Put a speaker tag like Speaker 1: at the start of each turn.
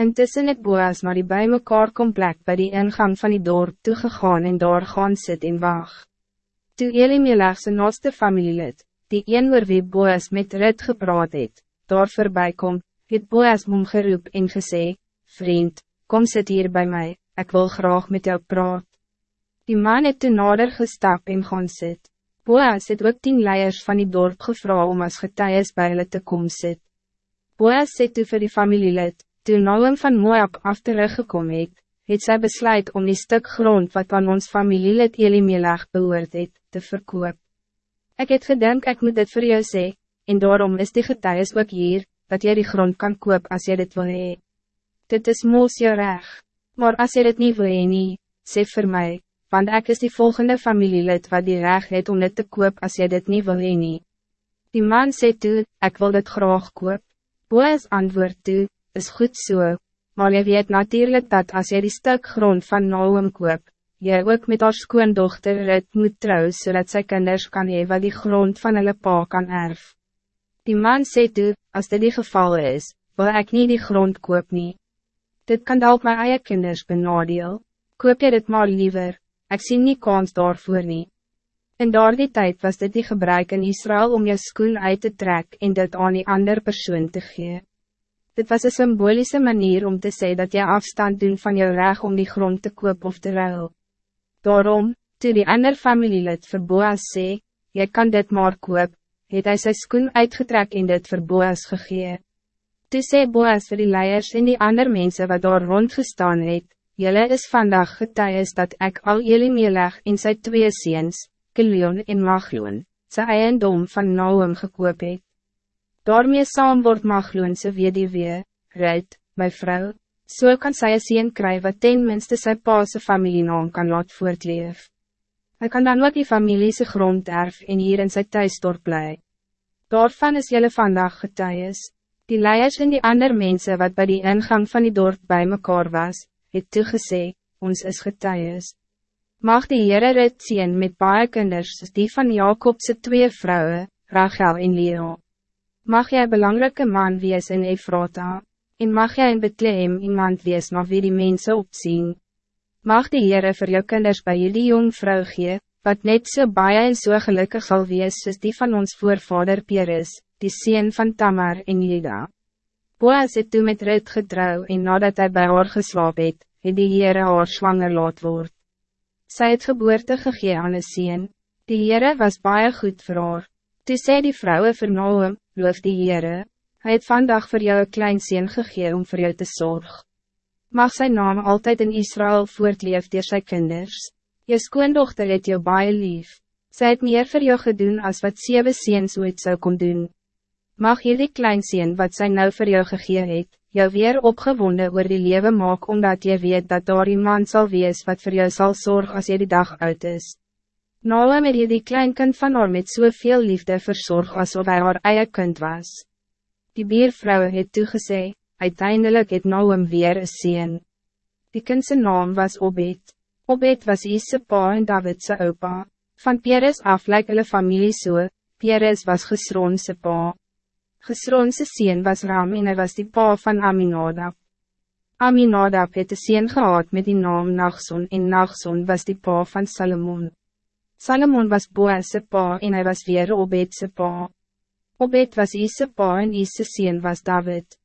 Speaker 1: Intussen het Boas naar die bij mekaar komplek bij die ingang van die dorp toegegaan en daar gaan sit en wacht. Toe Elimelech sy naaste familielid, die een oor wie Boas met Rut gepraat het, daar voorbij kom, het Boas mom geroep en gesê, Vriend, kom sit hier bij mij, ik wil graag met jou praat. Die man het toen nader gestap en gaan sit. Boas het ook tien leiers van die dorp gevra om as getuies by hulle te kom sit. Boas sê toe vir die familielid, Toen Noem van Moab af teruggekom het, het sy besluit om die stuk grond wat aan ons familielid Elimelech behoort het, te verkoop. Ik het gedink ik moet dit voor jou sê, en daarom is die getuies ook hier, dat jy die grond kan koop als jy dit wil hee. Dit is moos jou reg, maar als jy dit niet wil hee nie, sê vir my, want ik is die volgende familielid wat die reg het om dit te koop als jy dit niet wil hee nie. Die man sê toe, ik wil dit graag koop. Boas antwoord toe, is goed zo, so, maar je weet natuurlijk dat als je die stuk grond van Noem koop, je ook met haar skoondochter het moet trouw zodat zij kinders kan hee wat die grond van hulle pa kan erf. Die man sê toe, als dit die geval is, wil ik niet die grond koop nie. Dit kan ook mijn eie kinders benadeel, koop je dit maar liever, ik zie niet kans daarvoor nie. In daar die tijd was dit die gebruik in Israël om je schoen uit te trekken en dit aan die ander persoon te geven. Dit was een symbolische manier om te zeggen dat je afstand doen van je recht om die grond te koop of te ruil. Daarom, toen die ander familielid vir Boas sê, jy kan dit maar koop, het hy sy skoen uitgetrek en dit vir Boas gegee. Toe sê Boas vir die leiers en die ander mensen wat daar rondgestaan het, Jelle is vandaag getuies dat ik al jullie meeleg in sy twee seens, Kilion en Magloon, sy eiendom van Naum gekoop het. Daarmee saam word Magloonse weduwee, Ruit, my vrou, so kan sy een sien kry wat ten minste sy paase familienaam kan laat voortleef. Hy kan dan ook die familiese grond erf en hier in sy thuisdorp bly. Daarvan is jylle vandag getuies. Die leiers en die ander mensen wat bij die ingang van die dorp bij mekaar was, het toegesê, ons is getuies. Mag die Heere Rut zien met baie kinders, die van Jacobse twee vrouwen, Rachel en Leo. Mag jij belangrijke man wees in Efrata, en mag jij in Bethlehem iemand wees na wie die mensen opzien. Mag die Heere vir jou kinders by jullie jong vrou gee, wat net so baie en so gelukkig sal wees soos die van ons voorvader Peres, die sien van Tamar en Juda. Boas het toe met Rut getrouw en nadat hij bij haar geslaap het, het die Heere haar zwanger laat word. Sy het geboorte gegee aan een sien, die Heere was baie goed vir haar. Toe sê die vrouwen vir Noem, loof die Heere, hy het vandag voor jou een klein sien gegee om voor jou te zorgen. Mag zijn naam altijd in Israël voortleef door sy kinders. Je skoondochter het jou baie lief. Sy het meer voor jou gedoen als wat zeven seens ooit zou kon doen. Mag jullie klein sien wat sy nou voor jou gegee het, jou weer opgewonden oor die leven maak omdat je weet dat daar iemand zal wees wat voor jou zal zorgen als je die dag uit is. Naam het die kleinkind van haar met soveel liefde verzorg alsof hij haar eie kind was. Die biervrouw het toegesê, uiteindelik het Naam weer een sien. Die kindse naam was Obed. Obed was Isse pa en Davidse opa. Van Peres af lyk hulle familie so, Peres was Gesronse pa. Gesronse sien was Ram en hy was die pa van Aminadab. Aminadab het een sien gehad met die naam Nachson en Nachson was die pa van Salomon. Salomon was Boaz' pa en hij was weer Obed's pa. Obed was Isse pa en Isse sien was David.